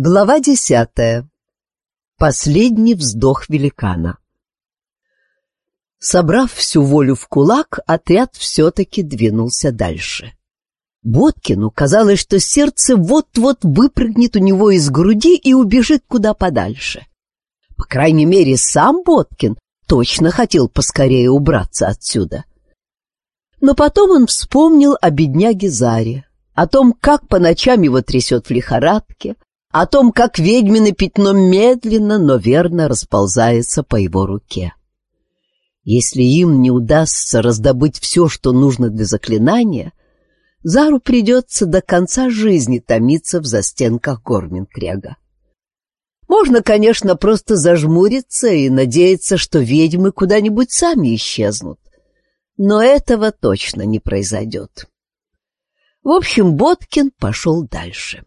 Глава десятая. Последний вздох великана. Собрав всю волю в кулак, отряд все-таки двинулся дальше. Боткину казалось, что сердце вот-вот выпрыгнет у него из груди и убежит куда подальше. По крайней мере, сам Боткин точно хотел поскорее убраться отсюда. Но потом он вспомнил о бедняге Заре, о том, как по ночам его трясет в лихорадке, о том, как ведьмино пятно медленно, но верно расползается по его руке. Если им не удастся раздобыть все, что нужно для заклинания, Зару придется до конца жизни томиться в застенках Горминкрега. Можно, конечно, просто зажмуриться и надеяться, что ведьмы куда-нибудь сами исчезнут. Но этого точно не произойдет. В общем, Боткин пошел дальше.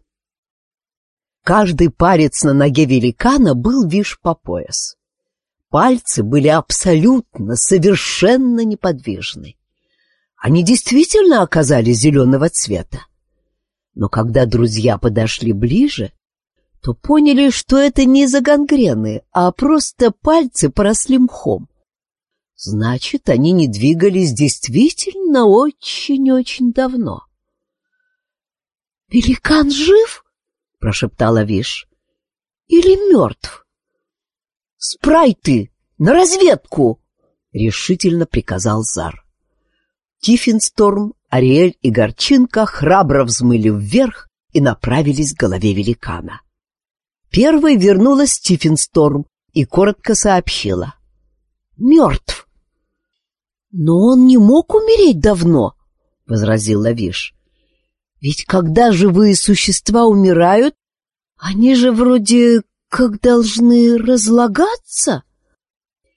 Каждый палец на ноге великана был виш по пояс. Пальцы были абсолютно, совершенно неподвижны. Они действительно оказались зеленого цвета. Но когда друзья подошли ближе, то поняли, что это не из-за гангрены, а просто пальцы поросли мхом. Значит, они не двигались действительно очень-очень давно. «Великан жив?» Прошептала Виш. «Или мертв?» «Спрайты! На разведку!» — решительно приказал Зар. Тиффинсторм, Ариэль и Горчинка храбро взмыли вверх и направились к голове великана. Первой вернулась Тиффинсторм и коротко сообщила. «Мертв!» «Но он не мог умереть давно», — возразил Лавиш. Ведь когда живые существа умирают, они же вроде как должны разлагаться.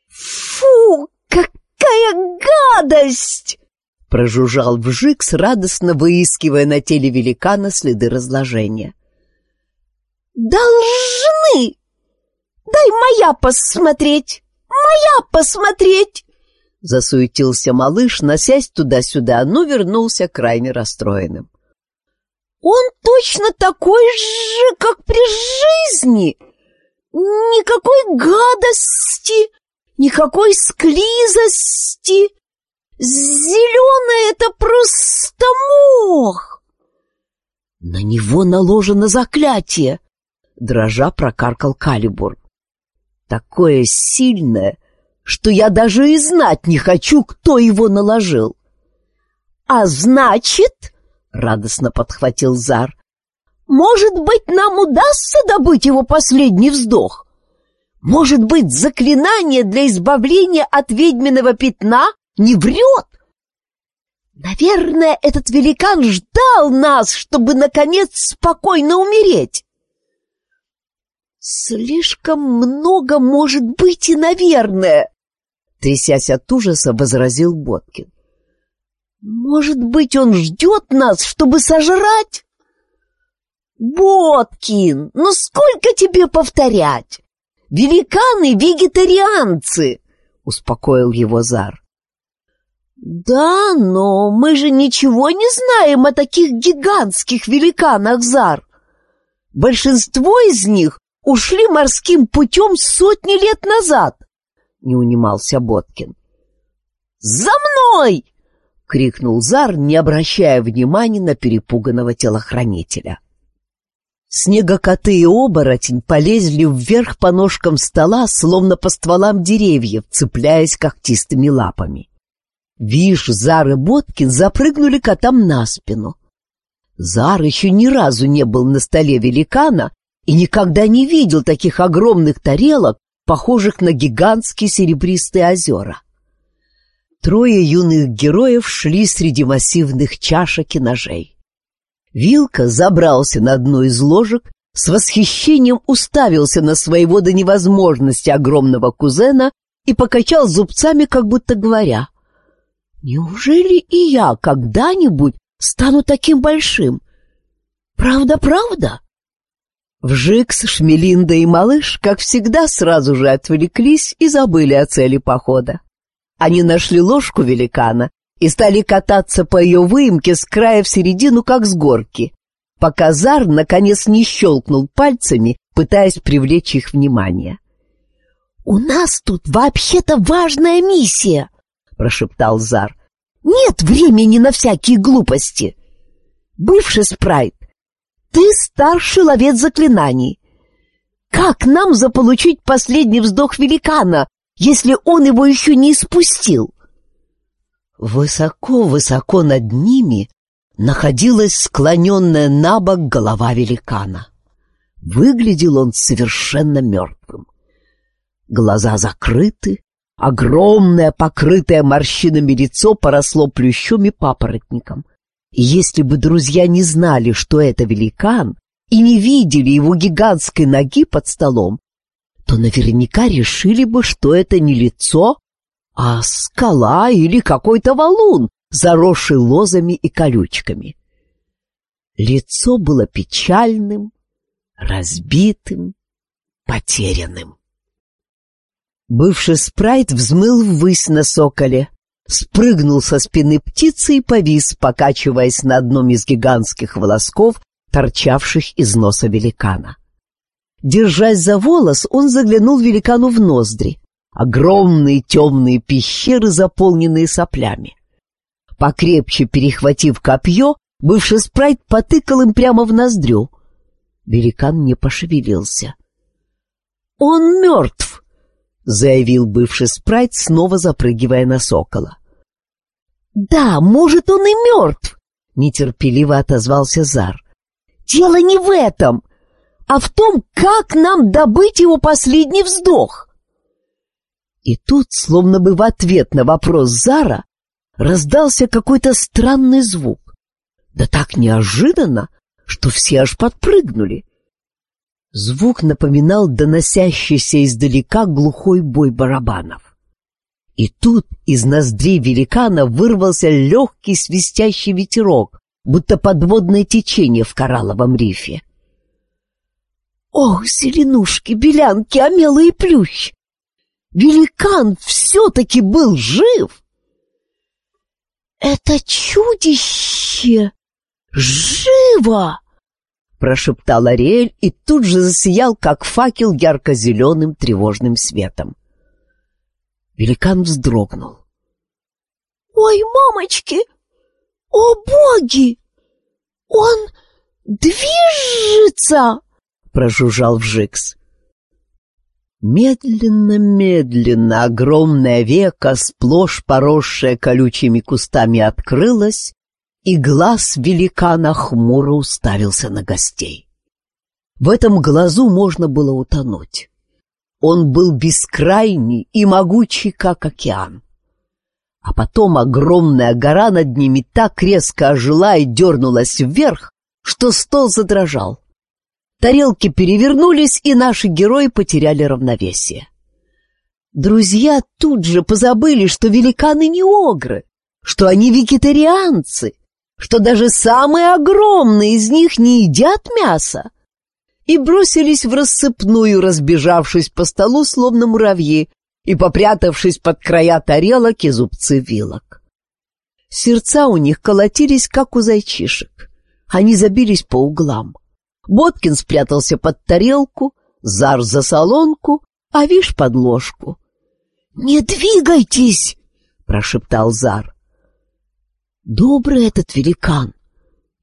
Фу, какая гадость! Прожужжал Вжикс, радостно выискивая на теле великана следы разложения. «Должны! Дай моя посмотреть! Моя посмотреть!» Засуетился малыш, носясь туда-сюда, но вернулся крайне расстроенным. Он точно такой же, как при жизни. Никакой гадости, никакой склизости. Зеленое — это просто мох. На него наложено заклятие, дрожа прокаркал Калибур. Такое сильное, что я даже и знать не хочу, кто его наложил. А значит, радостно подхватил Зар. Может быть, нам удастся добыть его последний вздох? Может быть, заклинание для избавления от ведьминого пятна не врет? Наверное, этот великан ждал нас, чтобы, наконец, спокойно умереть. Слишком много может быть и наверное, трясясь от ужаса, возразил Боткин. Может быть, он ждет нас, чтобы сожрать? Боткин, ну сколько тебе повторять? Великаны вегетарианцы, успокоил его Зар. Да, но мы же ничего не знаем о таких гигантских великанах, Зар. Большинство из них ушли морским путем сотни лет назад, не унимался Боткин. За мной! — крикнул Зар, не обращая внимания на перепуганного телохранителя. Снегокоты и оборотень полезли вверх по ножкам стола, словно по стволам деревьев, цепляясь когтистыми лапами. Виш, Зар и Боткин запрыгнули котам на спину. Зар еще ни разу не был на столе великана и никогда не видел таких огромных тарелок, похожих на гигантские серебристые озера. Трое юных героев шли среди массивных чашек и ножей. Вилка забрался на одну из ложек, с восхищением уставился на своего до невозможности огромного кузена и покачал зубцами, как будто говоря, «Неужели и я когда-нибудь стану таким большим? Правда-правда?» Вжикс, Шмелинда и малыш, как всегда, сразу же отвлеклись и забыли о цели похода. Они нашли ложку великана и стали кататься по ее выемке с края в середину, как с горки, пока Зар наконец не щелкнул пальцами, пытаясь привлечь их внимание. «У нас тут вообще-то важная миссия!» — прошептал Зар. «Нет времени на всякие глупости!» «Бывший спрайт, ты старший ловец заклинаний. Как нам заполучить последний вздох великана, если он его еще не испустил?» Высоко-высоко над ними находилась склоненная на бок голова великана. Выглядел он совершенно мертвым. Глаза закрыты, огромное, покрытое морщинами лицо поросло плющом и папоротником. Если бы друзья не знали, что это великан, и не видели его гигантской ноги под столом, то наверняка решили бы, что это не лицо, а скала или какой-то валун, заросший лозами и колючками. Лицо было печальным, разбитым, потерянным. Бывший спрайт взмыл ввысь на соколе, спрыгнул со спины птицы и повис, покачиваясь на одном из гигантских волосков, торчавших из носа великана. Держась за волос, он заглянул великану в ноздри. Огромные темные пещеры, заполненные соплями. Покрепче перехватив копье, бывший спрайт потыкал им прямо в ноздрю. Великан не пошевелился. «Он мертв!» — заявил бывший спрайт, снова запрыгивая на сокола. «Да, может, он и мертв!» — нетерпеливо отозвался Зар. «Дело не в этом, а в том, как нам добыть его последний вздох!» И тут, словно бы в ответ на вопрос Зара, раздался какой-то странный звук. Да так неожиданно, что все аж подпрыгнули. Звук напоминал доносящийся издалека глухой бой барабанов. И тут из ноздрей великана вырвался легкий свистящий ветерок, будто подводное течение в коралловом рифе. «Ох, зеленушки, белянки, омелы и плющ! великан все-таки был жив! «Это чудище! Живо!» прошептал Ариэль и тут же засиял, как факел ярко-зеленым тревожным светом. Великан вздрогнул. «Ой, мамочки! О, боги! Он движется!» — прожужжал Вжикс. Медленно-медленно огромное веко, сплошь поросшее колючими кустами, открылось, и глаз великана хмуро уставился на гостей. В этом глазу можно было утонуть. Он был бескрайний и могучий, как океан. А потом огромная гора над ними так резко ожила и дернулась вверх, что стол задрожал. Тарелки перевернулись, и наши герои потеряли равновесие. Друзья тут же позабыли, что великаны не огры, что они вегетарианцы, что даже самые огромные из них не едят мясо, и бросились в рассыпную, разбежавшись по столу, словно муравьи, и попрятавшись под края тарелок и зубцы вилок. Сердца у них колотились, как у зайчишек. Они забились по углам. Боткин спрятался под тарелку, Зар за солонку, а Виш под ложку. «Не двигайтесь!» — прошептал Зар. «Добрый этот великан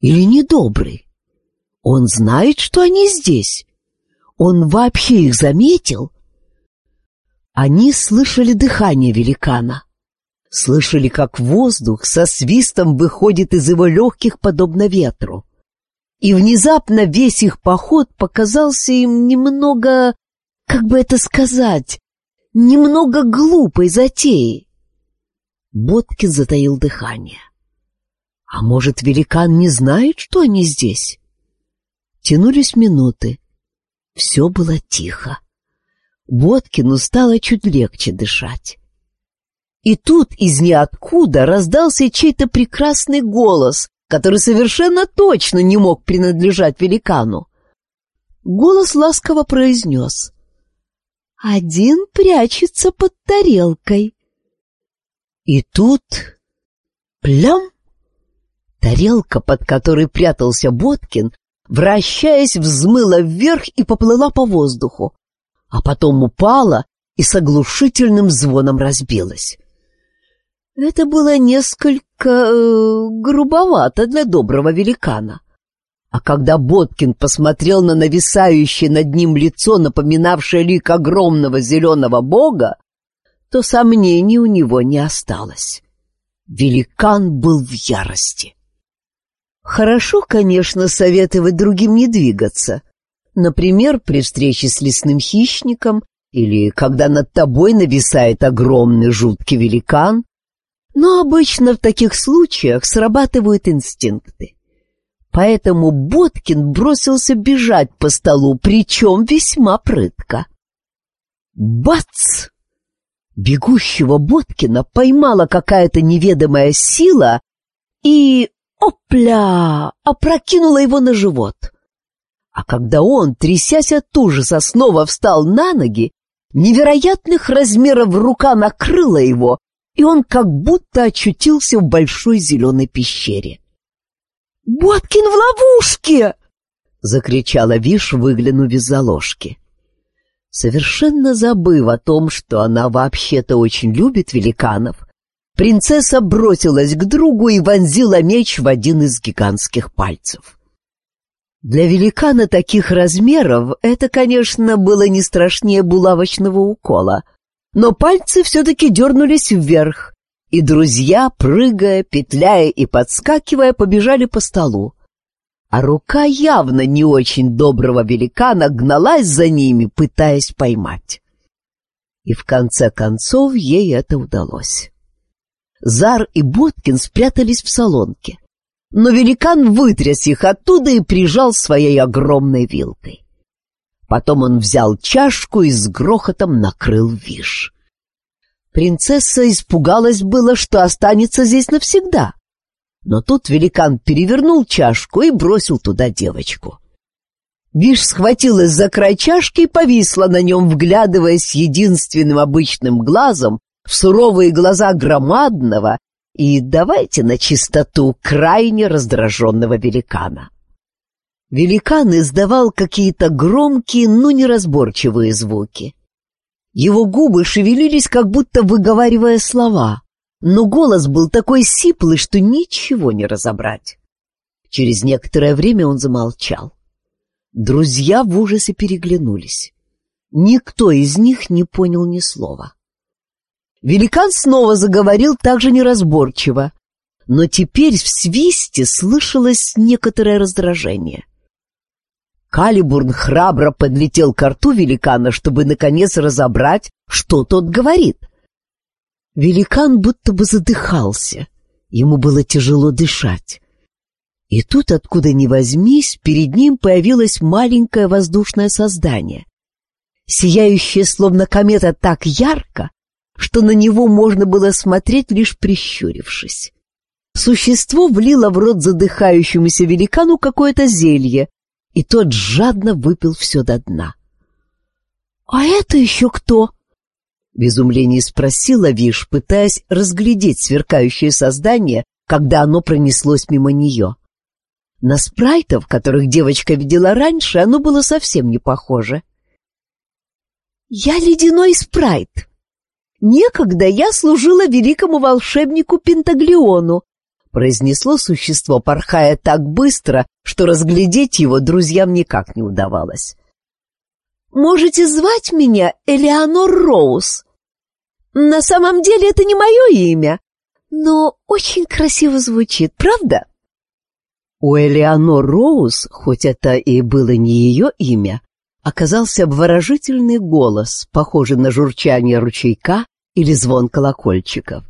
или недобрый? Он знает, что они здесь? Он вообще их заметил?» Они слышали дыхание великана, слышали, как воздух со свистом выходит из его легких, подобно ветру и внезапно весь их поход показался им немного, как бы это сказать, немного глупой затеей. Боткин затаил дыхание. А может, великан не знает, что они здесь? Тянулись минуты. Все было тихо. Боткину стало чуть легче дышать. И тут из ниоткуда раздался чей-то прекрасный голос, который совершенно точно не мог принадлежать великану. Голос ласково произнес. «Один прячется под тарелкой». И тут... Плям! Тарелка, под которой прятался Боткин, вращаясь, взмыла вверх и поплыла по воздуху, а потом упала и с оглушительным звоном разбилась. Это было несколько э, грубовато для доброго великана. А когда Боткин посмотрел на нависающее над ним лицо, напоминавшее лик огромного зеленого бога, то сомнений у него не осталось. Великан был в ярости. Хорошо, конечно, советовать другим не двигаться. Например, при встрече с лесным хищником или когда над тобой нависает огромный жуткий великан. Но обычно в таких случаях срабатывают инстинкты. Поэтому Боткин бросился бежать по столу, причем весьма прытко. Бац! Бегущего Боткина поймала какая-то неведомая сила и, опля, опрокинула его на живот. А когда он, трясясь от ужаса, снова встал на ноги, невероятных размеров рука накрыла его, и он как будто очутился в большой зеленой пещере. «Боткин в ловушке!» — закричала Виш, выглянув из-за ложки. Совершенно забыв о том, что она вообще-то очень любит великанов, принцесса бросилась к другу и вонзила меч в один из гигантских пальцев. Для великана таких размеров это, конечно, было не страшнее булавочного укола, но пальцы все-таки дернулись вверх, и друзья, прыгая, петляя и подскакивая, побежали по столу. А рука явно не очень доброго великана гналась за ними, пытаясь поймать. И в конце концов ей это удалось. Зар и Боткин спрятались в салонке, но великан вытряс их оттуда и прижал своей огромной вилкой. Потом он взял чашку и с грохотом накрыл виш. Принцесса испугалась было, что останется здесь навсегда. Но тут великан перевернул чашку и бросил туда девочку. Виш схватилась за край чашки и повисла на нем, вглядываясь единственным обычным глазом в суровые глаза громадного и, давайте на чистоту, крайне раздраженного великана. Великан издавал какие-то громкие, но неразборчивые звуки. Его губы шевелились, как будто выговаривая слова, но голос был такой сиплый, что ничего не разобрать. Через некоторое время он замолчал. Друзья в ужасе переглянулись. Никто из них не понял ни слова. Великан снова заговорил так же неразборчиво, но теперь в свисте слышалось некоторое раздражение. Калибурн храбро подлетел к рту великана, чтобы наконец разобрать, что тот говорит. Великан будто бы задыхался, ему было тяжело дышать. И тут, откуда ни возьмись, перед ним появилось маленькое воздушное создание, сияющее словно комета так ярко, что на него можно было смотреть, лишь прищурившись. Существо влило в рот задыхающемуся великану какое-то зелье, и тот жадно выпил все до дна. «А это еще кто?» В изумлении спросила Виш, пытаясь разглядеть сверкающее создание, когда оно пронеслось мимо нее. На спрайтов, которых девочка видела раньше, оно было совсем не похоже. «Я ледяной спрайт. Некогда я служила великому волшебнику Пентаглиону, произнесло существо, порхая так быстро, что разглядеть его друзьям никак не удавалось. «Можете звать меня Элеонор Роуз. На самом деле это не мое имя, но очень красиво звучит, правда?» У Элеонор Роуз, хоть это и было не ее имя, оказался обворожительный голос, похожий на журчание ручейка или звон колокольчиков.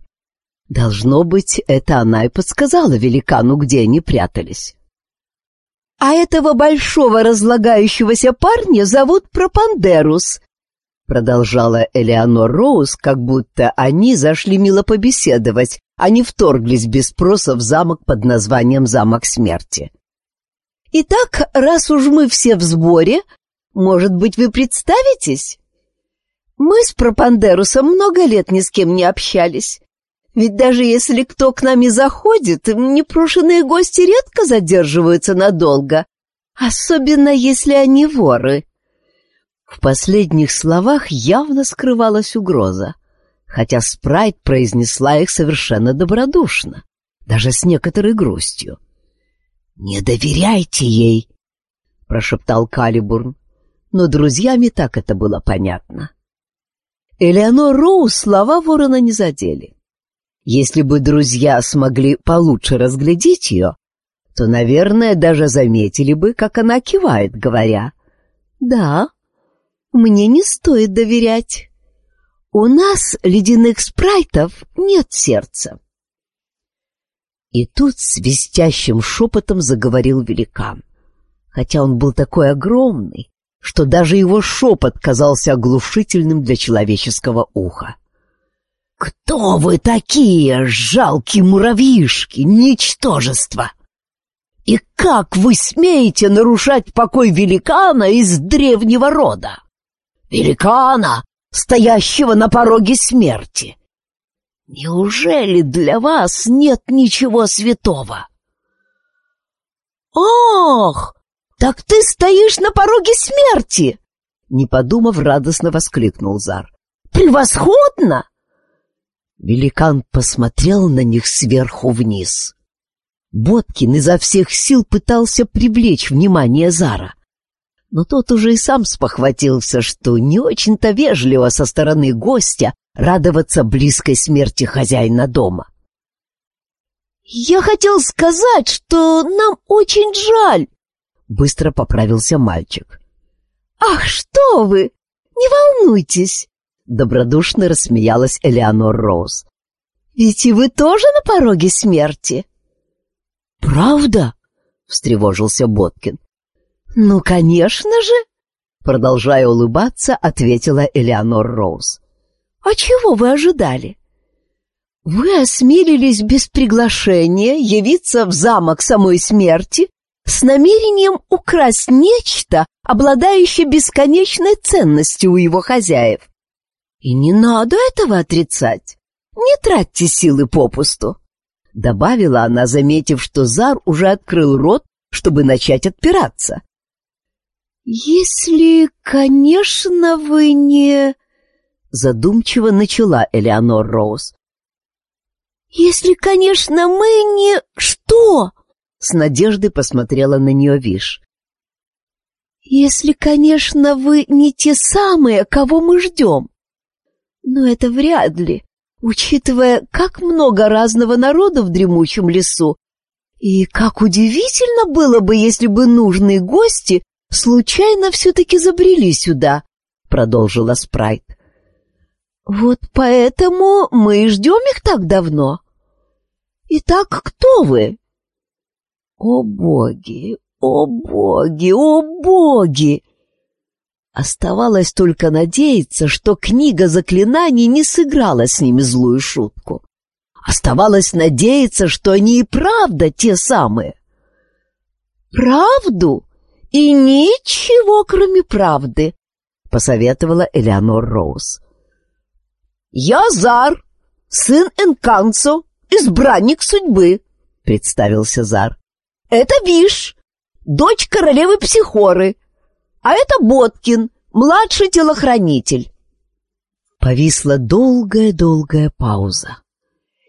Должно быть, это она и подсказала великану, где они прятались. «А этого большого разлагающегося парня зовут Пропандерус», продолжала Элеонор Роуз, как будто они зашли мило побеседовать, а не вторглись без спроса в замок под названием «Замок смерти». «Итак, раз уж мы все в сборе, может быть, вы представитесь?» «Мы с Пропандерусом много лет ни с кем не общались. Ведь даже если кто к нам и заходит, непрошенные гости редко задерживаются надолго. особенно если они воры. В последних словах явно скрывалась угроза, хотя Спрайт произнесла их совершенно добродушно, даже с некоторой грустью. «Не доверяйте ей!» — прошептал Калибурн, но друзьями так это было понятно. Элеонор Роуз слова ворона не задели. Если бы друзья смогли получше разглядеть ее, то, наверное, даже заметили бы, как она кивает, говоря «Да, мне не стоит доверять. У нас, ледяных спрайтов, нет сердца». И тут свистящим шепотом заговорил великан. Хотя он был такой огромный, что даже его шепот казался оглушительным для человеческого уха. «Кто вы такие, жалкие муравьишки, ничтожества? И как вы смеете нарушать покой великана из древнего рода? Великана, стоящего на пороге смерти!» Неужели для вас нет ничего святого? Ах, так ты стоишь на пороге смерти! Не подумав, радостно воскликнул Зар. Превосходно! Великан посмотрел на них сверху вниз. Боткин изо всех сил пытался привлечь внимание Зара. Но тот уже и сам спохватился, что не очень-то вежливо со стороны гостя радоваться близкой смерти хозяина дома. «Я хотел сказать, что нам очень жаль!» Быстро поправился мальчик. «Ах, что вы! Не волнуйтесь!» Добродушно рассмеялась Элеонор Роуз. «Ведь и вы тоже на пороге смерти!» «Правда?» — встревожился Боткин. «Ну, конечно же!» Продолжая улыбаться, ответила Элеонор Роуз. «А чего вы ожидали?» «Вы осмелились без приглашения явиться в замок самой смерти с намерением украсть нечто, обладающее бесконечной ценностью у его хозяев. И не надо этого отрицать. Не тратьте силы попусту», — добавила она, заметив, что Зар уже открыл рот, чтобы начать отпираться. «Если, конечно, вы не...» Задумчиво начала Элеонор Роуз. «Если, конечно, мы не... Что?» С надеждой посмотрела на нее Виш. «Если, конечно, вы не те самые, кого мы ждем. Но это вряд ли, учитывая, как много разного народа в дремучем лесу, и как удивительно было бы, если бы нужные гости случайно все-таки забрели сюда», — продолжила Спрайт. Вот поэтому мы и ждем их так давно. Итак, кто вы? О боги, о боги, о боги! Оставалось только надеяться, что книга заклинаний не сыграла с ними злую шутку. Оставалось надеяться, что они и правда те самые. «Правду? И ничего, кроме правды», — посоветовала Элеонор Роуз. «Я Зар, сын Энканцо, избранник судьбы», — представился Зар. «Это Виш, дочь королевы Психоры, а это Боткин, младший телохранитель». Повисла долгая-долгая пауза,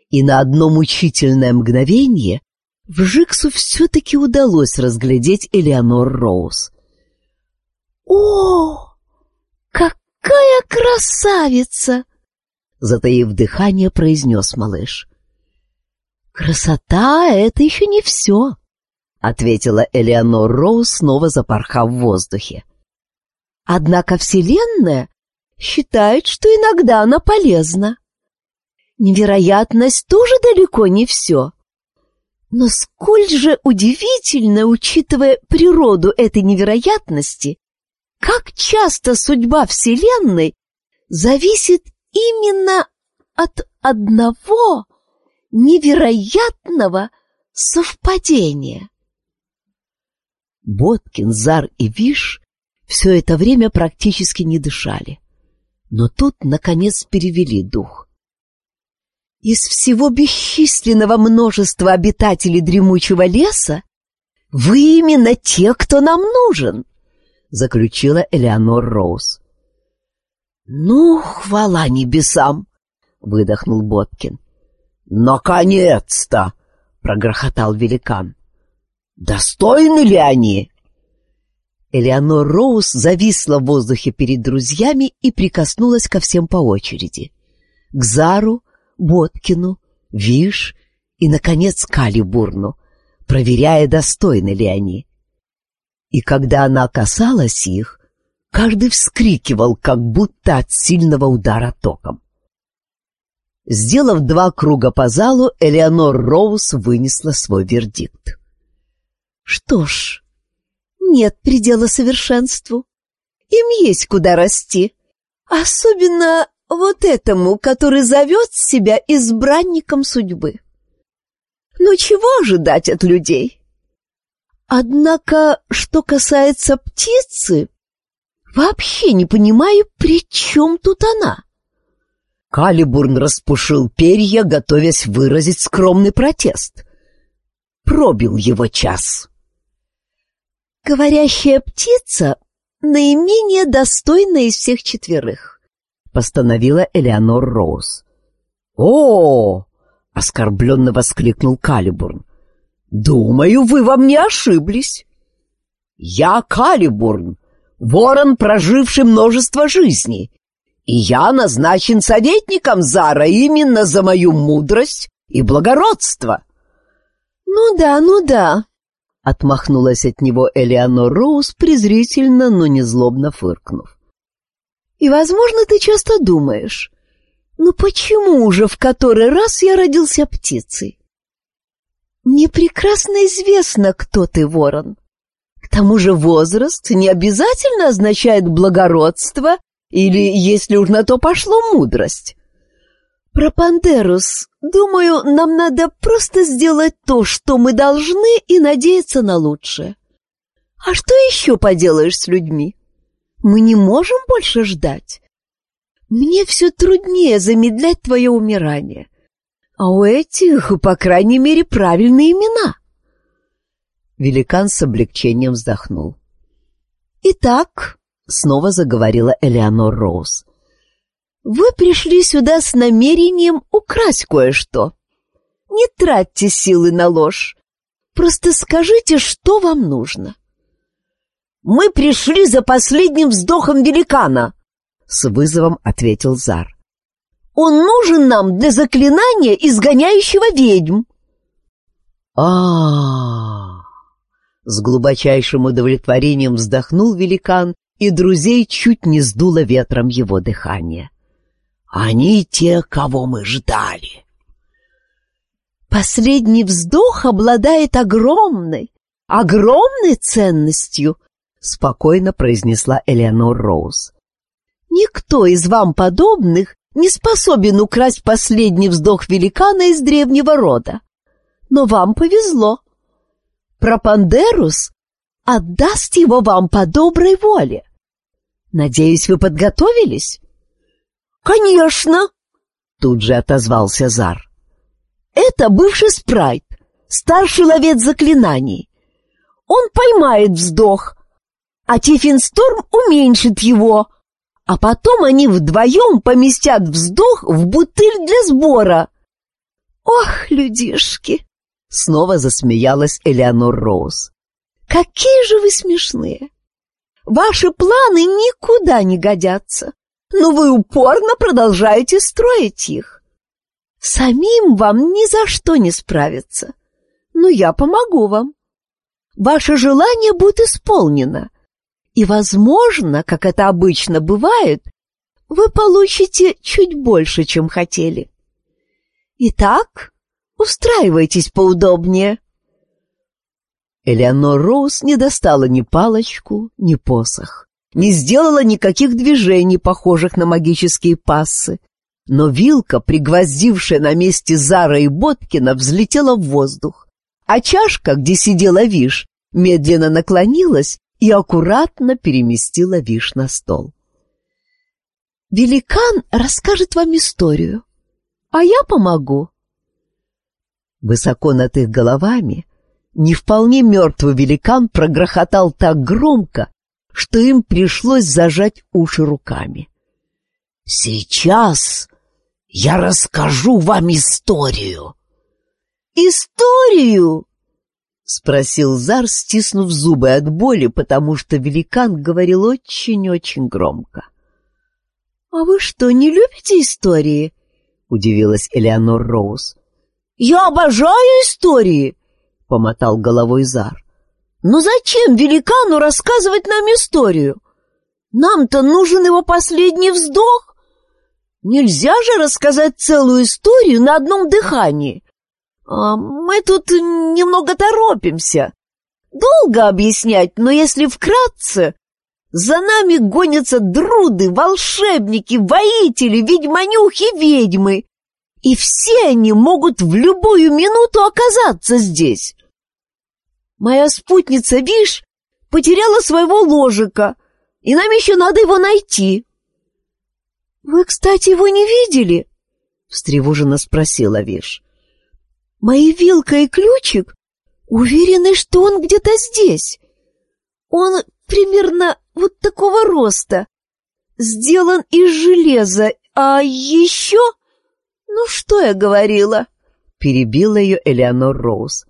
и на одно мучительное мгновение в Жиксу все-таки удалось разглядеть Элеонор Роуз. «О, какая красавица!» затаив дыхание, произнес малыш. «Красота — это еще не все», — ответила Элеонор Роуз, снова запорхав в воздухе. «Однако Вселенная считает, что иногда она полезна. Невероятность тоже далеко не все. Но сколь же удивительно, учитывая природу этой невероятности, как часто судьба Вселенной зависит именно от одного невероятного совпадения. Боткин, Зар и Виш все это время практически не дышали, но тут, наконец, перевели дух. Из всего бесчисленного множества обитателей дремучего леса Вы именно те, кто нам нужен, заключила Элеонор Роуз. Ну, хвала небесам, выдохнул Боткин. Наконец-то, прогрохотал великан. Достойны ли они? Элеонор Роуз зависла в воздухе перед друзьями и прикоснулась ко всем по очереди. К Зару, Боткину, Виш и, наконец, Калибурну, проверяя, достойны ли они. И когда она касалась их, каждый вскрикивал, как будто от сильного удара током. Сделав два круга по залу, Элеонор Роуз вынесла свой вердикт. «Что ж, нет предела совершенству. Им есть куда расти. Особенно вот этому, который зовет себя избранником судьбы. Но чего ожидать от людей? Однако, что касается птицы, вообще не понимаю, при чем тут она. Калибурн распушил перья, готовясь выразить скромный протест. Пробил его час. Говорящая птица наименее достойная из всех четверых, постановила Элеонор Роуз. О! оскорбленно воскликнул Калибурн. Думаю, вы во мне ошиблись. Я Калибурн, ворон, проживший множество жизней, и я назначен советником Зара именно за мою мудрость и благородство. Ну да, ну да, Отмахнулась от него Элеонор Роуз, презрительно, но не злобно фыркнув. «И, возможно, ты часто думаешь, ну почему уже в который раз я родился птицей? Мне прекрасно известно, кто ты, ворон. К тому же возраст не обязательно означает благородство или, если уж на то пошло, мудрость. Про Пандерус, думаю, нам надо просто сделать то, что мы должны, и надеяться на лучшее. А что еще поделаешь с людьми? Мы не можем больше ждать. Мне все труднее замедлять твое умирание. А у этих, по крайней мере, правильные имена. Великан с облегчением вздохнул. «Итак», — снова заговорила Элеонор Роуз, — вы пришли сюда с намерением украсть кое-что. Не тратьте силы на ложь. Просто скажите, что вам нужно. Мы пришли за последним вздохом великана, с вызовом ответил Зар. Он нужен нам для заклинания, изгоняющего ведьм. А, с глубочайшим удовлетворением вздохнул великан, и друзей чуть не сдуло ветром его дыхание. Они те, кого мы ждали. Последний вздох обладает огромной, огромной ценностью, спокойно произнесла Элеонор Роуз. Никто из вам подобных не способен украсть последний вздох великана из древнего рода. Но вам повезло. Пропандерус отдаст его вам по доброй воле. Надеюсь, вы подготовились? «Конечно!» — тут же отозвался Зар. «Это бывший спрайт, старший ловец заклинаний. Он поймает вздох, а Тиффинсторм уменьшит его, а потом они вдвоем поместят вздох в бутыль для сбора». «Ох, людишки!» — снова засмеялась Элеонор Роуз. «Какие же вы смешные! Ваши планы никуда не годятся но вы упорно продолжаете строить их. Самим вам ни за что не справиться, но я помогу вам. Ваше желание будет исполнено, и, возможно, как это обычно бывает, вы получите чуть больше, чем хотели. Итак, устраивайтесь поудобнее. Элеонор Роуз не достала ни палочку, ни посох не сделала никаких движений, похожих на магические пассы. Но вилка, пригвоздившая на месте Зара и Боткина, взлетела в воздух, а чашка, где сидела Виш, медленно наклонилась и аккуратно переместила Виш на стол. «Великан расскажет вам историю, а я помогу». Высоко над их головами не вполне мертвый великан прогрохотал так громко, что им пришлось зажать уши руками. «Сейчас я расскажу вам историю!» «Историю?» — спросил Зар, стиснув зубы от боли, потому что великан говорил очень-очень громко. «А вы что, не любите истории?» — удивилась Элеонор Роуз. «Я обожаю истории!» — помотал головой Зар. «Но зачем великану рассказывать нам историю? Нам-то нужен его последний вздох. Нельзя же рассказать целую историю на одном дыхании. А мы тут немного торопимся. Долго объяснять, но если вкратце, за нами гонятся друды, волшебники, воители, ведьманюхи, ведьмы. И все они могут в любую минуту оказаться здесь. Моя спутница, Виш, потеряла своего ложика, и нам еще надо его найти. — Вы, кстати, его не видели? — встревоженно спросила Виш. — Мои вилка и ключик уверены, что он где-то здесь. Он примерно вот такого роста, сделан из железа, а еще... Ну, что я говорила? Перебила ее Элеонор Роуз.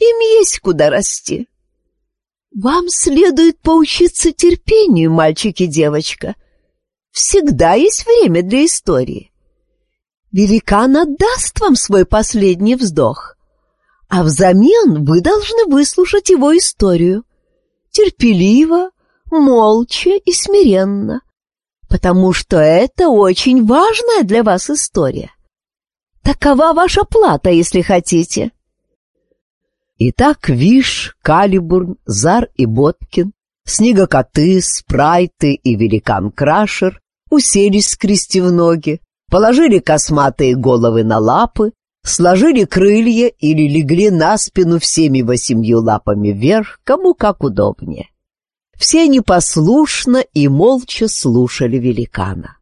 Им есть куда расти. Вам следует поучиться терпению, мальчик и девочка. Всегда есть время для истории. Великан отдаст вам свой последний вздох, а взамен вы должны выслушать его историю. Терпеливо, молча и смиренно, потому что это очень важная для вас история. Такова ваша плата, если хотите. Итак, Виш, Калибурн, Зар и Боткин, снегокоты, спрайты и великан Крашер уселись, скрестив ноги, положили косматые головы на лапы, сложили крылья или легли на спину всеми восемью лапами вверх, кому как удобнее. Все непослушно и молча слушали великана.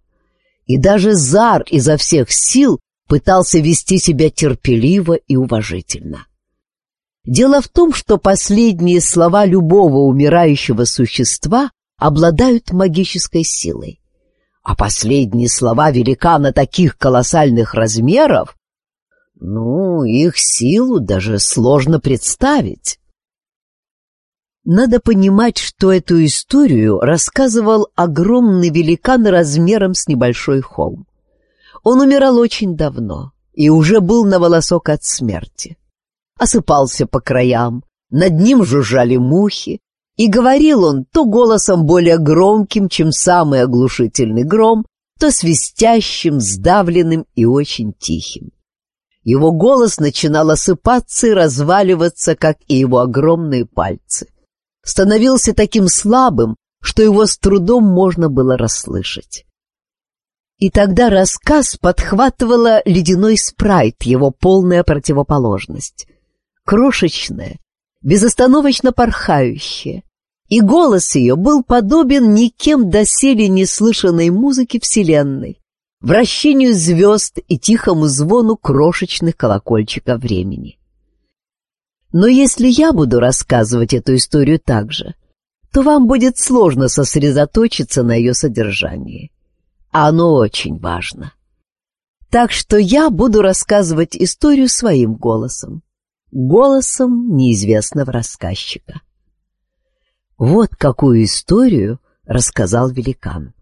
И даже Зар изо всех сил пытался вести себя терпеливо и уважительно. Дело в том, что последние слова любого умирающего существа обладают магической силой. А последние слова великана таких колоссальных размеров, ну, их силу даже сложно представить. Надо понимать, что эту историю рассказывал огромный великан размером с небольшой холм. Он умирал очень давно и уже был на волосок от смерти. Осыпался по краям, над ним жужжали мухи, и говорил он то голосом более громким, чем самый оглушительный гром, то свистящим, сдавленным и очень тихим. Его голос начинал осыпаться и разваливаться, как и его огромные пальцы становился таким слабым, что его с трудом можно было расслышать. И тогда рассказ подхватывала ледяной спрайт, его полная противоположность. Крошечная, безостановочно порхающая. И голос ее был подобен никем доселе не слышанной музыке Вселенной, вращению звезд и тихому звону крошечных колокольчиков времени. Но если я буду рассказывать эту историю так же, то вам будет сложно сосредоточиться на ее содержании. Оно очень важно. Так что я буду рассказывать историю своим голосом, голосом неизвестного рассказчика. Вот какую историю рассказал великан.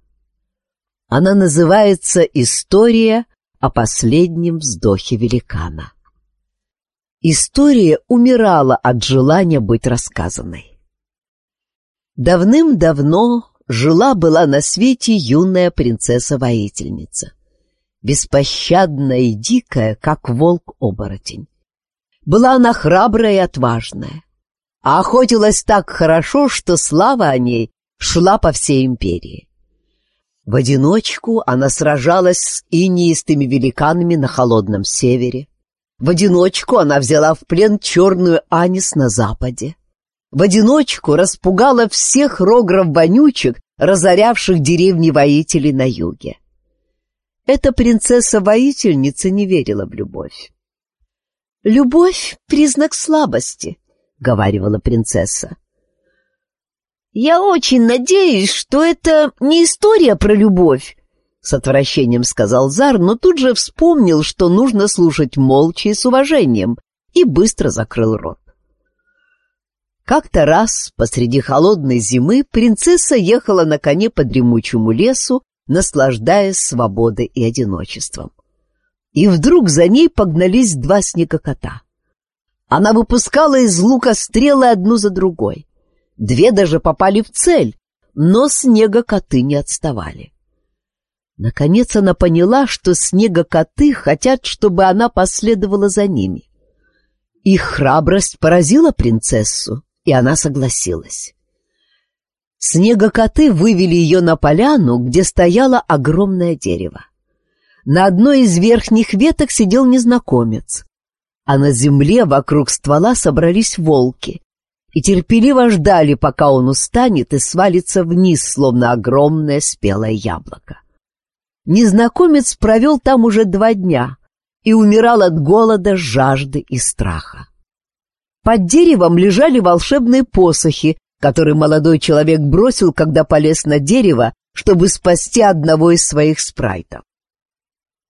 Она называется «История о последнем вздохе великана». История умирала от желания быть рассказанной. Давным-давно жила-была на свете юная принцесса-воительница, беспощадная и дикая, как волк-оборотень. Была она храбрая и отважная, а охотилась так хорошо, что слава о ней шла по всей империи. В одиночку она сражалась с инеистыми великанами на холодном севере, в одиночку она взяла в плен черную Анис на западе. В одиночку распугала всех рогров-вонючек, разорявших деревни воителей на юге. Эта принцесса-воительница не верила в любовь. «Любовь — признак слабости», —— говаривала принцесса. «Я очень надеюсь, что это не история про любовь», — с отвращением сказал Зар, но тут же вспомнил, что нужно слушать молча и с уважением, и быстро закрыл рот. Как-то раз посреди холодной зимы принцесса ехала на коне по дремучему лесу, наслаждаясь свободой и одиночеством. И вдруг за ней погнались два снегокота. Она выпускала из лука стрелы одну за другой. Две даже попали в цель, но снегокоты не отставали. Наконец она поняла, что снегокоты хотят, чтобы она последовала за ними. Их храбрость поразила принцессу, и она согласилась. Снегокоты вывели ее на поляну, где стояло огромное дерево. На одной из верхних веток сидел незнакомец, а на земле вокруг ствола собрались волки и терпеливо ждали, пока он устанет и свалится вниз, словно огромное спелое яблоко. Незнакомец провел там уже два дня и умирал от голода, жажды и страха. Под деревом лежали волшебные посохи, которые молодой человек бросил, когда полез на дерево, чтобы спасти одного из своих спрайтов.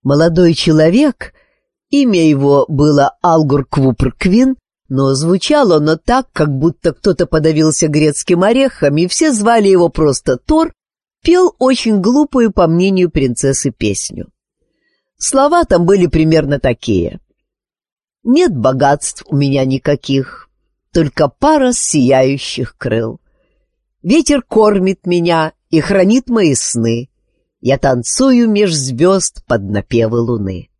Молодой человек, имя его было Алгур Квупр Квин, но звучало оно так, как будто кто-то подавился грецким орехом, и все звали его просто Тор, пел очень глупую, по мнению принцессы, песню. Слова там были примерно такие. Нет богатств у меня никаких, только пара сияющих крыл. Ветер кормит меня и хранит мои сны. Я танцую меж звезд под напевы луны.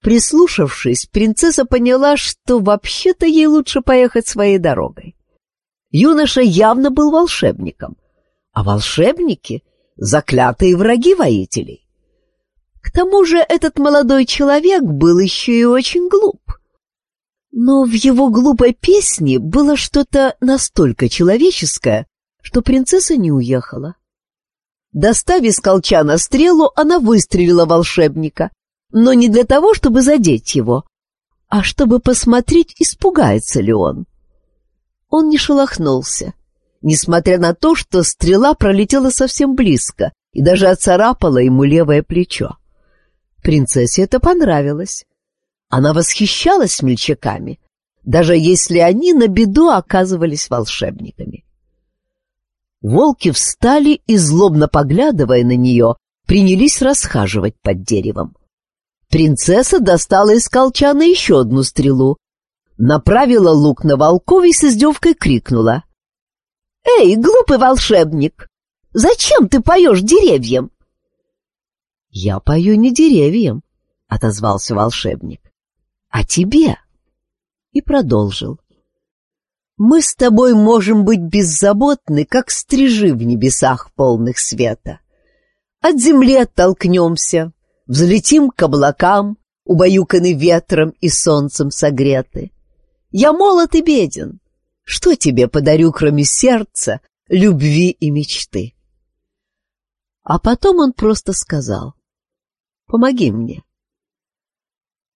Прислушавшись, принцесса поняла, что вообще-то ей лучше поехать своей дорогой. Юноша явно был волшебником, а волшебники — заклятые враги воителей. К тому же этот молодой человек был еще и очень глуп. Но в его глупой песне было что-то настолько человеческое, что принцесса не уехала. Достав из колчана стрелу, она выстрелила волшебника, но не для того, чтобы задеть его, а чтобы посмотреть, испугается ли он. Он не шелохнулся, несмотря на то, что стрела пролетела совсем близко и даже оцарапала ему левое плечо. Принцессе это понравилось. Она восхищалась смельчаками, даже если они на беду оказывались волшебниками. Волки встали и, злобно поглядывая на нее, принялись расхаживать под деревом. Принцесса достала из колчана еще одну стрелу, направила лук на волков и с издевкой крикнула. «Эй, глупый волшебник, зачем ты поешь деревьям?» «Я пою не деревьям», — отозвался волшебник, — «а тебе». И продолжил. «Мы с тобой можем быть беззаботны, как стрижи в небесах полных света. От земли оттолкнемся, взлетим к облакам, убаюканы ветром и солнцем согреты. Я молод и беден. Что тебе подарю, кроме сердца, любви и мечты?» А потом он просто сказал. Помоги мне.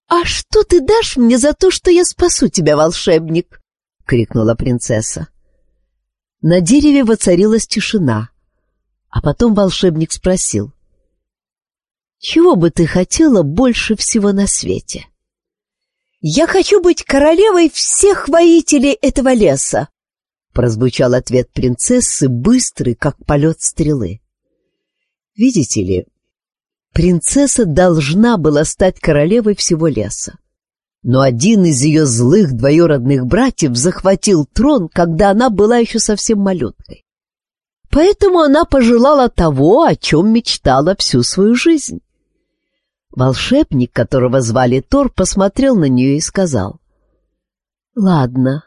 «А что ты дашь мне за то, что я спасу тебя, волшебник?» — крикнула принцесса. На дереве воцарилась тишина, а потом волшебник спросил. «Чего бы ты хотела больше всего на свете?» «Я хочу быть королевой всех воителей этого леса», — прозвучал ответ принцессы, быстрый, как полет стрелы. «Видите ли, Принцесса должна была стать королевой всего леса. Но один из ее злых двоюродных братьев захватил трон, когда она была еще совсем малюткой. Поэтому она пожелала того, о чем мечтала всю свою жизнь. Волшебник, которого звали Тор, посмотрел на нее и сказал, «Ладно,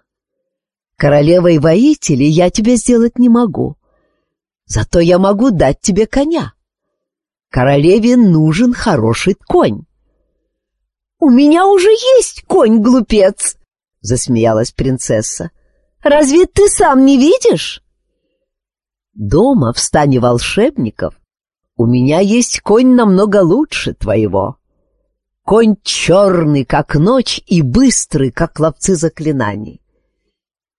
королевой воителей я тебя сделать не могу, зато я могу дать тебе коня». Королеве нужен хороший конь. «У меня уже есть конь, глупец!» — засмеялась принцесса. «Разве ты сам не видишь?» «Дома, в стане волшебников, у меня есть конь намного лучше твоего. Конь черный, как ночь, и быстрый, как ловцы заклинаний.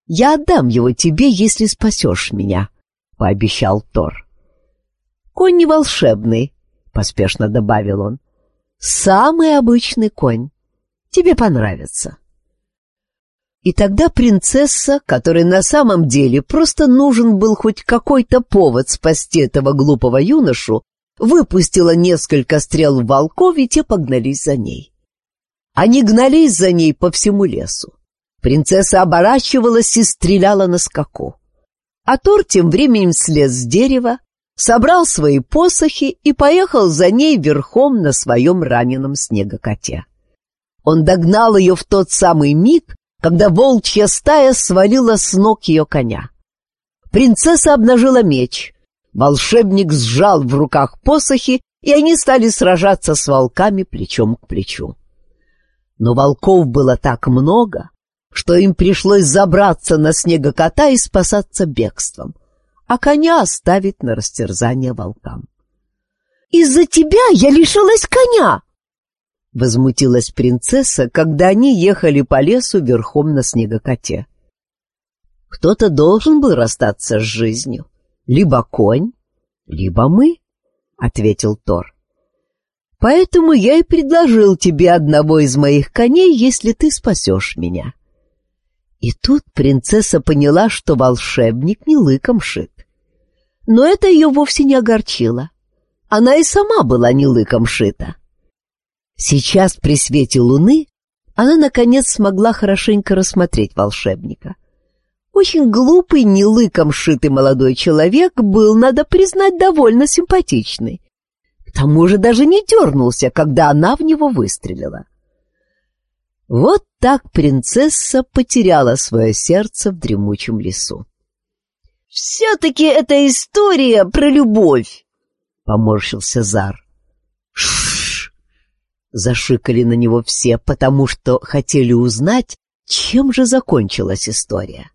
Я отдам его тебе, если спасешь меня, — пообещал Тор. Конь не волшебный, — поспешно добавил он. Самый обычный конь. Тебе понравится. И тогда принцесса, которой на самом деле просто нужен был хоть какой-то повод спасти этого глупого юношу, выпустила несколько стрел в волков, и те погнались за ней. Они гнались за ней по всему лесу. Принцесса оборачивалась и стреляла на скаку. А Тор тем временем слез с дерева, собрал свои посохи и поехал за ней верхом на своем раненом снегокоте. Он догнал ее в тот самый миг, когда волчья стая свалила с ног ее коня. Принцесса обнажила меч. Волшебник сжал в руках посохи, и они стали сражаться с волками плечом к плечу. Но волков было так много, что им пришлось забраться на снегокота и спасаться бегством, а коня оставить на растерзание волкам. «Из-за тебя я лишилась коня!» — возмутилась принцесса, когда они ехали по лесу верхом на снегокоте. «Кто-то должен был расстаться с жизнью. Либо конь, либо мы», — ответил Тор. «Поэтому я и предложил тебе одного из моих коней, если ты спасешь меня». И тут принцесса поняла, что волшебник не лыком шит. Но это ее вовсе не огорчило. Она и сама была не лыком шита. Сейчас при свете луны она, наконец, смогла хорошенько рассмотреть волшебника. Очень глупый, не лыком шитый молодой человек был, надо признать, довольно симпатичный. К тому же даже не дернулся, когда она в него выстрелила. Вот так принцесса потеряла свое сердце в дремучем лесу. «Все-таки это история про любовь!» — поморщился Зар. Зашикали на него все, потому что хотели узнать, чем же закончилась история.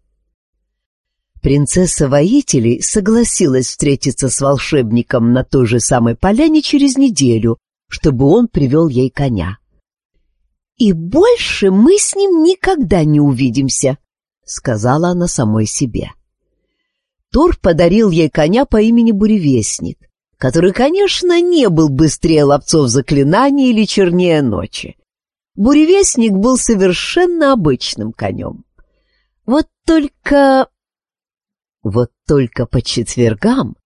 Принцесса воителей согласилась встретиться с волшебником на той же самой поляне через неделю, чтобы он привел ей коня. «И больше мы с ним никогда не увидимся», — сказала она самой себе. Тор подарил ей коня по имени Буревестник, который, конечно, не был быстрее ловцов заклинаний или чернее ночи. Буревестник был совершенно обычным конем. Вот только... Вот только по четвергам,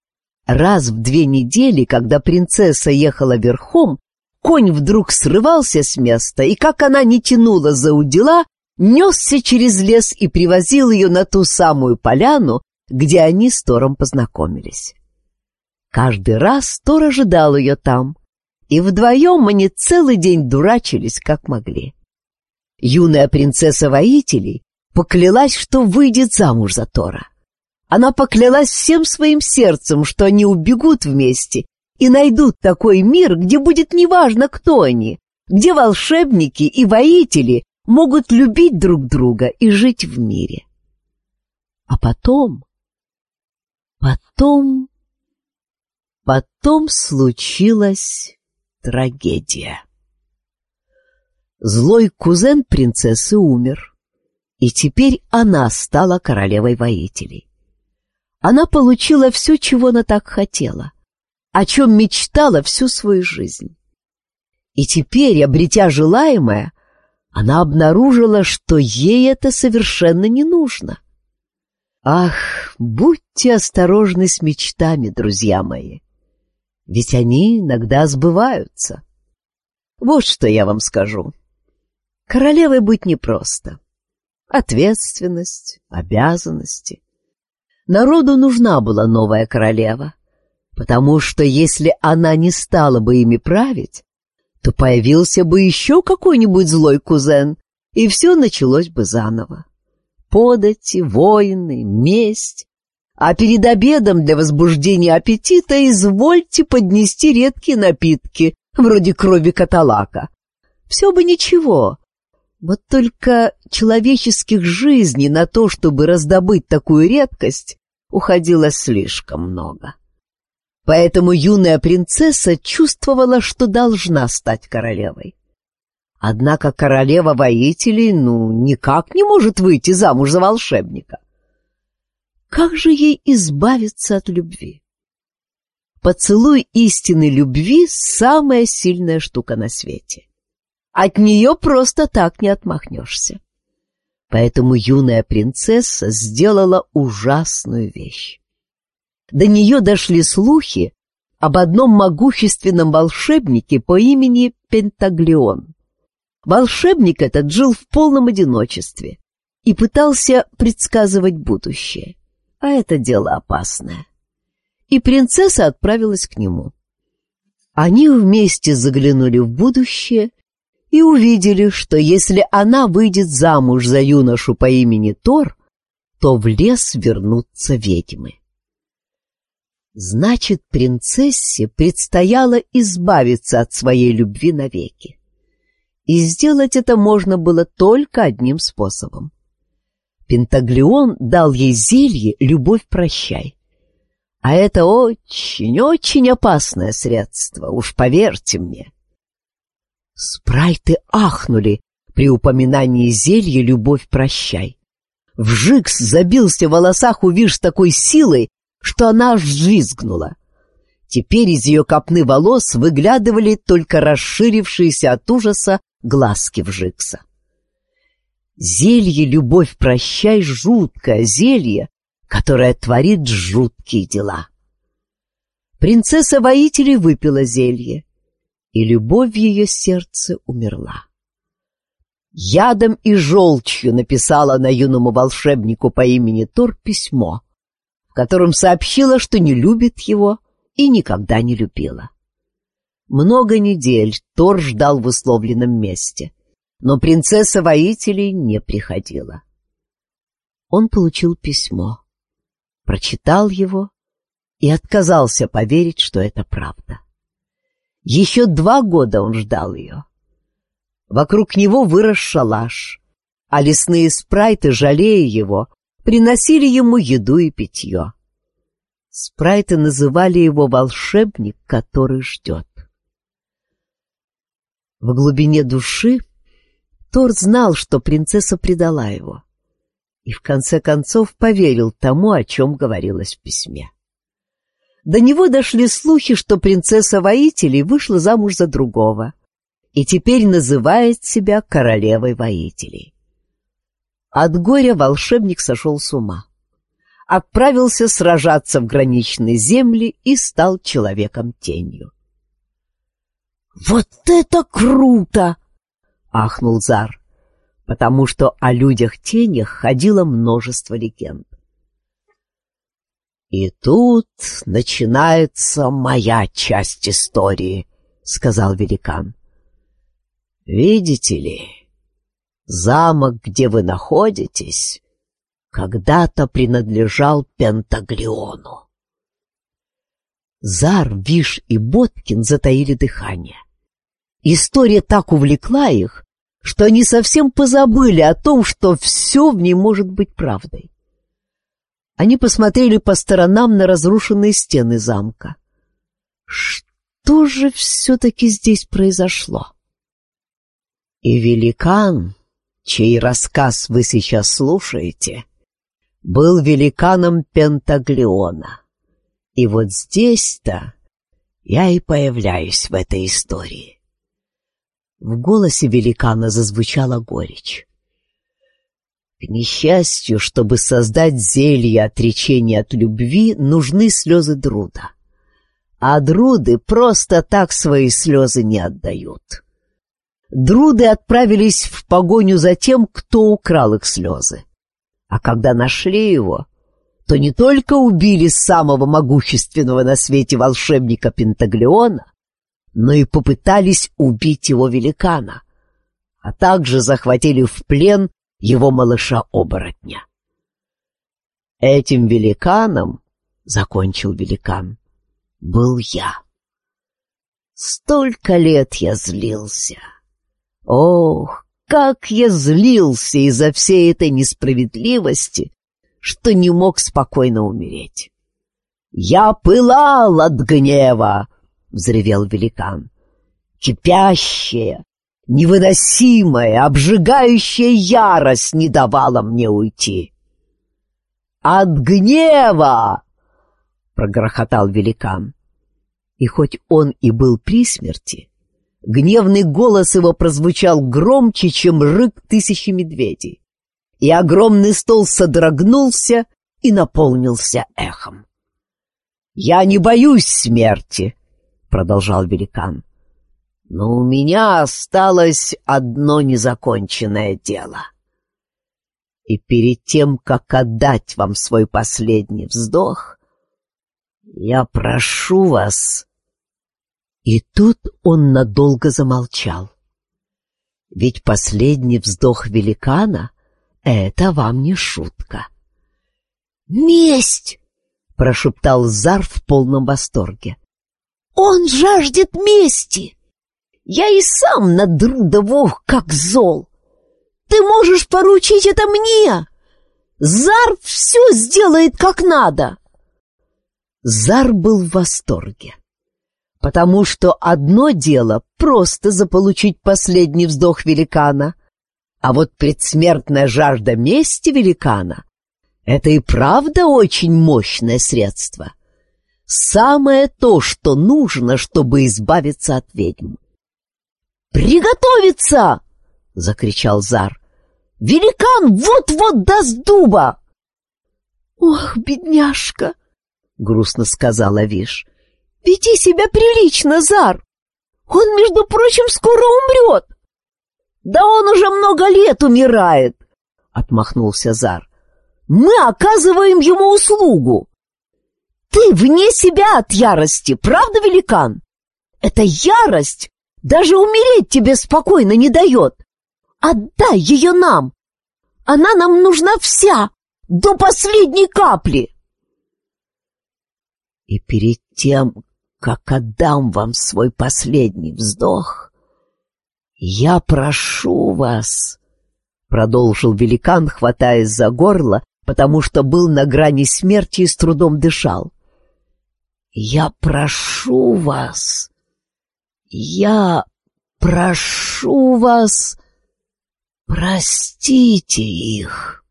раз в две недели, когда принцесса ехала верхом, конь вдруг срывался с места, и как она не тянула за удила, несся через лес и привозил ее на ту самую поляну, где они с Тором познакомились. Каждый раз Тор ожидал ее там, и вдвоем они целый день дурачились, как могли. Юная принцесса воителей поклялась, что выйдет замуж за Тора. Она поклялась всем своим сердцем, что они убегут вместе и найдут такой мир, где будет неважно, кто они, где волшебники и воители могут любить друг друга и жить в мире. А потом... Потом... Потом случилась трагедия. Злой кузен принцессы умер, и теперь она стала королевой воителей. Она получила все, чего она так хотела, о чем мечтала всю свою жизнь. И теперь, обретя желаемое, она обнаружила, что ей это совершенно не нужно. Ах, будьте осторожны с мечтами, друзья мои ведь они иногда сбываются. Вот что я вам скажу. Королевой быть непросто. Ответственность, обязанности. Народу нужна была новая королева, потому что если она не стала бы ими править, то появился бы еще какой-нибудь злой кузен, и все началось бы заново. Подати, войны, месть, а перед обедом для возбуждения аппетита извольте поднести редкие напитки, вроде крови каталака. Все бы ничего, вот только человеческих жизней на то, чтобы раздобыть такую редкость, уходило слишком много. Поэтому юная принцесса чувствовала, что должна стать королевой. Однако королева воителей, ну, никак не может выйти замуж за волшебника. Как же ей избавиться от любви? Поцелуй истинной любви — самая сильная штука на свете. От нее просто так не отмахнешься. Поэтому юная принцесса сделала ужасную вещь. До нее дошли слухи об одном могущественном волшебнике по имени Пентаглеон. Волшебник этот жил в полном одиночестве и пытался предсказывать будущее. А это дело опасное. И принцесса отправилась к нему. Они вместе заглянули в будущее и увидели, что если она выйдет замуж за юношу по имени Тор, то в лес вернутся ведьмы. Значит, принцессе предстояло избавиться от своей любви навеки. И сделать это можно было только одним способом. Пентаглеон дал ей зелье «Любовь прощай». А это очень-очень опасное средство, уж поверьте мне. Спрайты ахнули при упоминании зелья «Любовь прощай». Вжикс забился в волосах у Виш такой силой, что она аж взвизгнула. Теперь из ее копны волос выглядывали только расширившиеся от ужаса глазки вжикса. Зелье «Любовь, прощай» — жуткое зелье, которое творит жуткие дела. Принцесса воителей выпила зелье, и любовь в ее сердце умерла. Ядом и желчью написала на юному волшебнику по имени Тор письмо, в котором сообщила, что не любит его и никогда не любила. Много недель Тор ждал в условленном месте, но принцесса воителей не приходила. Он получил письмо, прочитал его и отказался поверить, что это правда. Еще два года он ждал ее. Вокруг него вырос шалаш, а лесные спрайты, жалея его, приносили ему еду и питье. Спрайты называли его волшебник, который ждет. В глубине души Тор знал, что принцесса предала его, и в конце концов поверил тому, о чем говорилось в письме. До него дошли слухи, что принцесса воителей вышла замуж за другого и теперь называет себя королевой воителей. От горя волшебник сошел с ума, отправился сражаться в граничной земли и стал человеком-тенью. «Вот это круто!» — ахнул Зар, потому что о людях-тенях ходило множество легенд. «И тут начинается моя часть истории», — сказал великан. «Видите ли, замок, где вы находитесь, когда-то принадлежал Пентаглеону». Зар, Виш и Боткин затаили дыхание. История так увлекла их, что они совсем позабыли о том, что все в ней может быть правдой. Они посмотрели по сторонам на разрушенные стены замка. Что же все-таки здесь произошло? И великан, чей рассказ вы сейчас слушаете, был великаном Пентаглеона. И вот здесь-то я и появляюсь в этой истории. В голосе великана зазвучала горечь. К несчастью, чтобы создать зелье отречения от любви, нужны слезы Друда. А Друды просто так свои слезы не отдают. Друды отправились в погоню за тем, кто украл их слезы. А когда нашли его, то не только убили самого могущественного на свете волшебника Пентаглеона, но и попытались убить его великана, а также захватили в плен его малыша-оборотня. Этим великаном, — закончил великан, — был я. Столько лет я злился. Ох, как я злился из-за всей этой несправедливости, что не мог спокойно умереть. Я пылал от гнева, — взревел великан. «Кипящее, Невыносимая, обжигающая ярость не давала мне уйти. «От гнева!» — прогрохотал великан. И хоть он и был при смерти, гневный голос его прозвучал громче, чем рык тысячи медведей, и огромный стол содрогнулся и наполнился эхом. «Я не боюсь смерти», — продолжал великан, — «но у меня осталось одно незаконченное дело. И перед тем, как отдать вам свой последний вздох, я прошу вас и тут он надолго замолчал. Ведь последний вздох великана — это вам не шутка. «Месть!» — прошептал Зар в полном восторге. «Он жаждет мести! Я и сам надру Друдову как зол! Ты можешь поручить это мне! Зар все сделает как надо!» Зар был в восторге потому что одно дело просто заполучить последний вздох великана, а вот предсмертная жажда мести великана — это и правда очень мощное средство. Самое то, что нужно, чтобы избавиться от ведьм. «Приготовиться!» — закричал Зар. «Великан вот-вот даст дуба!» «Ох, бедняжка!» — грустно сказала Виш. Веди себя прилично, Зар. Он, между прочим, скоро умрет. Да он уже много лет умирает, отмахнулся Зар. Мы оказываем ему услугу. Ты вне себя от ярости, правда, великан? Эта ярость даже умереть тебе спокойно не дает. Отдай ее нам. Она нам нужна вся, до последней капли. И перед тем, как отдам вам свой последний вздох, я прошу вас, — продолжил великан, хватаясь за горло, потому что был на грани смерти и с трудом дышал. Я прошу вас, я прошу вас, простите их.